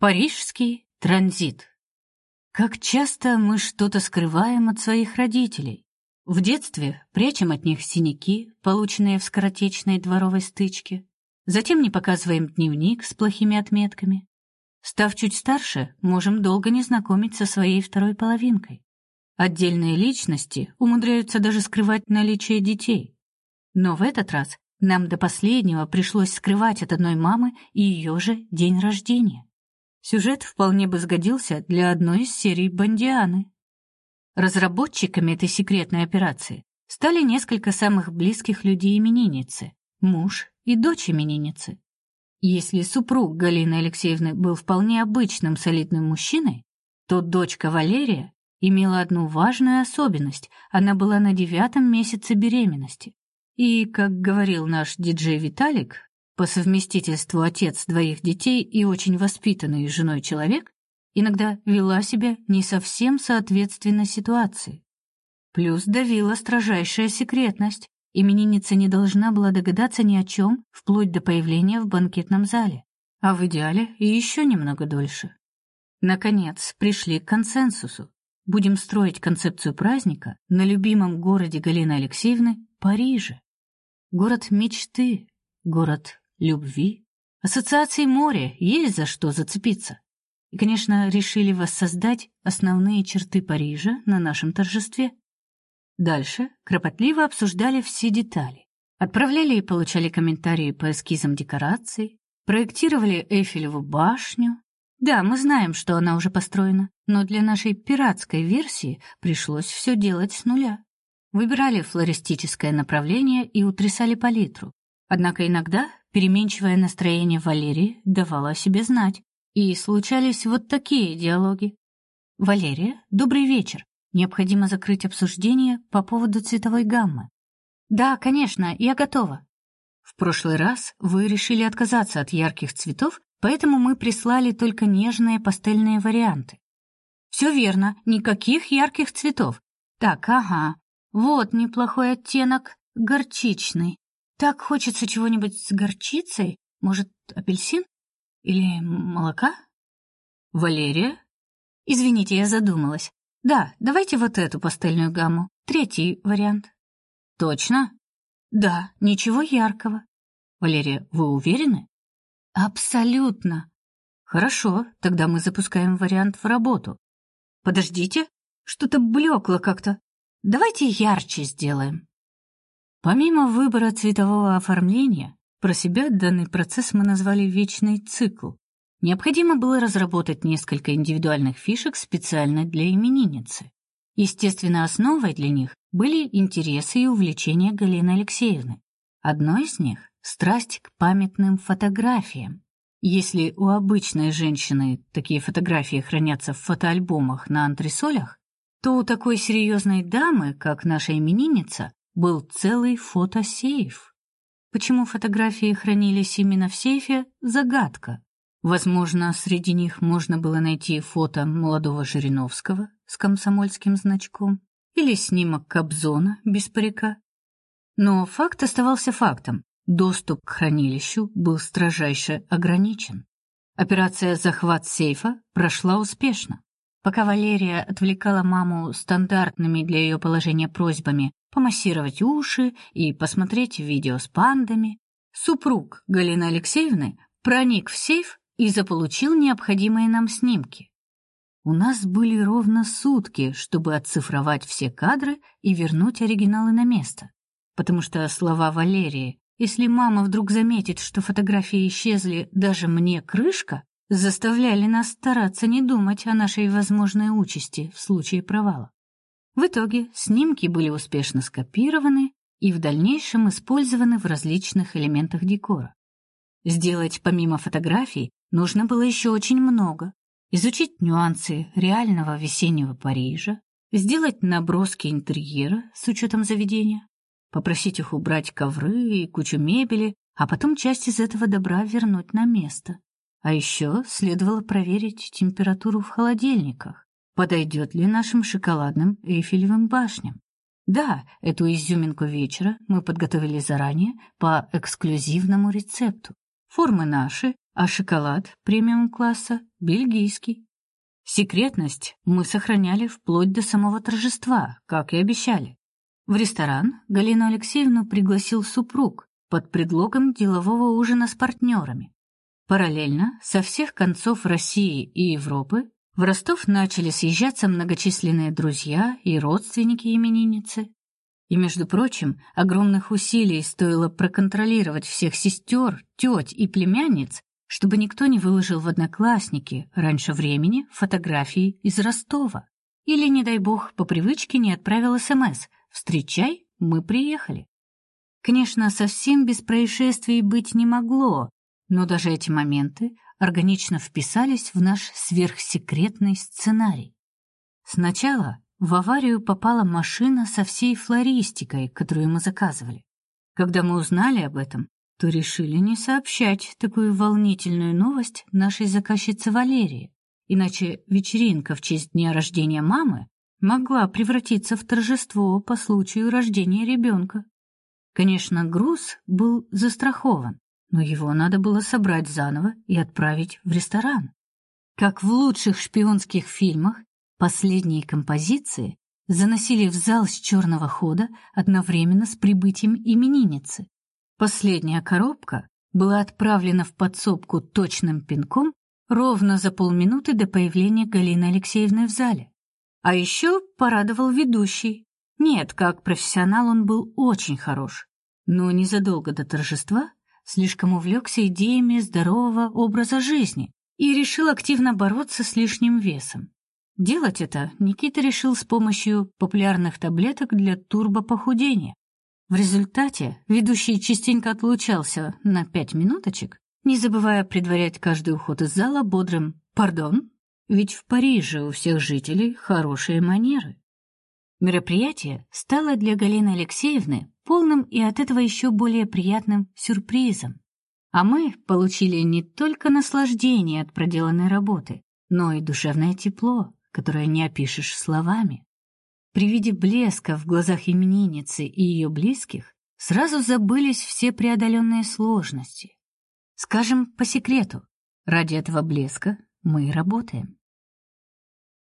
Парижский транзит. Как часто мы что-то скрываем от своих родителей. В детстве прячем от них синяки, полученные в скоротечной дворовой стычке. Затем не показываем дневник с плохими отметками. Став чуть старше, можем долго не знакомить со своей второй половинкой. Отдельные личности умудряются даже скрывать наличие детей. Но в этот раз нам до последнего пришлось скрывать от одной мамы и ее же день рождения. Сюжет вполне бы сгодился для одной из серий Бондианы. Разработчиками этой секретной операции стали несколько самых близких людей именинницы: муж и дочь именинницы. Если супруг Галины Алексеевны был вполне обычным солидным мужчиной, то дочка Валерия имела одну важную особенность: она была на девятом месяце беременности. И, как говорил наш диджей Виталик, по совместительству отец двоих детей и очень воспитанный женой человек, иногда вела себя не совсем соответственно ситуации. Плюс давила строжайшая секретность. Именинница не должна была догадаться ни о чем, вплоть до появления в банкетном зале, а в идеале и еще немного дольше. Наконец, пришли к консенсусу. Будем строить концепцию праздника на любимом городе Галины Алексеевны Париже. Город мечты, город любви, ассоциации моря, есть за что зацепиться. И, конечно, решили воссоздать основные черты Парижа на нашем торжестве. Дальше кропотливо обсуждали все детали. Отправляли и получали комментарии по эскизам декораций, проектировали Эйфелеву башню. Да, мы знаем, что она уже построена, но для нашей пиратской версии пришлось все делать с нуля. Выбирали флористическое направление и утрясали палитру. Однако иногда Переменчивое настроение Валерии давало о себе знать, и случались вот такие диалоги. Валерия, добрый вечер. Необходимо закрыть обсуждение по поводу цветовой гаммы. Да, конечно, я готова. В прошлый раз вы решили отказаться от ярких цветов, поэтому мы прислали только нежные пастельные варианты. Все верно, никаких ярких цветов. Так, ага. Вот неплохой оттенок, горчичный. Так хочется чего-нибудь с горчицей, может, апельсин или молока? Валерия? Извините, я задумалась. Да, давайте вот эту пастельную гамму. Третий вариант. Точно? Да, ничего яркого. Валерия, вы уверены? Абсолютно. Хорошо, тогда мы запускаем вариант в работу. Подождите, что-то блекло как-то. Давайте ярче сделаем. Помимо выбора цветового оформления, про себя данный процесс мы назвали вечный цикл. Необходимо было разработать несколько индивидуальных фишек специально для именинницы. Естественно, основой для них были интересы и увлечения Галины Алексеевны. Одно из них страсть к памятным фотографиям. Если у обычной женщины такие фотографии хранятся в фотоальбомах на антресолях, то у такой серьезной дамы, как наша именинница, был целый фотосейф. Почему фотографии хранились именно в сейфе загадка. Возможно, среди них можно было найти фото молодого Жириновского с комсомольским значком или снимок Кобзона без парика. Но факт оставался фактом. Доступ к хранилищу был строжайше ограничен. Операция захват сейфа прошла успешно. Пока Валерия отвлекала маму стандартными для ее положения просьбами помассировать уши и посмотреть видео с пандами, супруг Галины Алексеевны проник в сейф и заполучил необходимые нам снимки. У нас были ровно сутки, чтобы оцифровать все кадры и вернуть оригиналы на место. Потому что слова Валерии «Если мама вдруг заметит, что фотографии исчезли, даже мне крышка», заставляли нас стараться не думать о нашей возможной участи в случае провала. В итоге снимки были успешно скопированы и в дальнейшем использованы в различных элементах декора. Сделать помимо фотографий нужно было еще очень много. Изучить нюансы реального весеннего Парижа, сделать наброски интерьера с учетом заведения, попросить их убрать ковры и кучу мебели, а потом часть из этого добра вернуть на место. А еще следовало проверить температуру в холодильниках. Подойдет ли нашим шоколадным Эйфелевым башням? Да, эту изюминку вечера мы подготовили заранее по эксклюзивному рецепту. Формы наши, а шоколад премиум-класса бельгийский. Секретность мы сохраняли вплоть до самого торжества, как и обещали. В ресторан Галину Алексеевну пригласил супруг под предлогом делового ужина с партнерами. Параллельно со всех концов России и Европы в Ростов начали съезжаться многочисленные друзья и родственники именинницы. И, между прочим, огромных усилий стоило проконтролировать всех сестер, тёть и племянниц, чтобы никто не выложил в одноклассники раньше времени фотографии из Ростова. Или, не дай бог, по привычке не отправил СМС «Встречай, мы приехали». Конечно, совсем без происшествий быть не могло, но даже эти моменты органично вписались в наш сверхсекретный сценарий. Сначала в аварию попала машина со всей флористикой, которую мы заказывали. Когда мы узнали об этом, то решили не сообщать такую волнительную новость нашей заказчице Валерии, иначе вечеринка в честь дня рождения мамы могла превратиться в торжество по случаю рождения ребенка. Конечно, груз был застрахован, но его надо было собрать заново и отправить в ресторан. Как в лучших шпионских фильмах, последние композиции заносили в зал с черного хода одновременно с прибытием именинницы. Последняя коробка была отправлена в подсобку точным пинком ровно за полминуты до появления Галины Алексеевны в зале. А еще порадовал ведущий. Нет, как профессионал он был очень хорош, но незадолго до торжества слишком увлекся идеями здорового образа жизни и решил активно бороться с лишним весом. Делать это Никита решил с помощью популярных таблеток для турбопохудения. В результате ведущий частенько отлучался на пять минуточек, не забывая предварять каждый уход из зала бодрым «Пардон?», ведь в Париже у всех жителей хорошие манеры. Мероприятие стало для Галины Алексеевны полным и от этого еще более приятным сюрпризом. А мы получили не только наслаждение от проделанной работы, но и душевное тепло, которое не опишешь словами. При виде блеска в глазах именинницы и ее близких сразу забылись все преодоленные сложности. Скажем по секрету, ради этого блеска мы и работаем.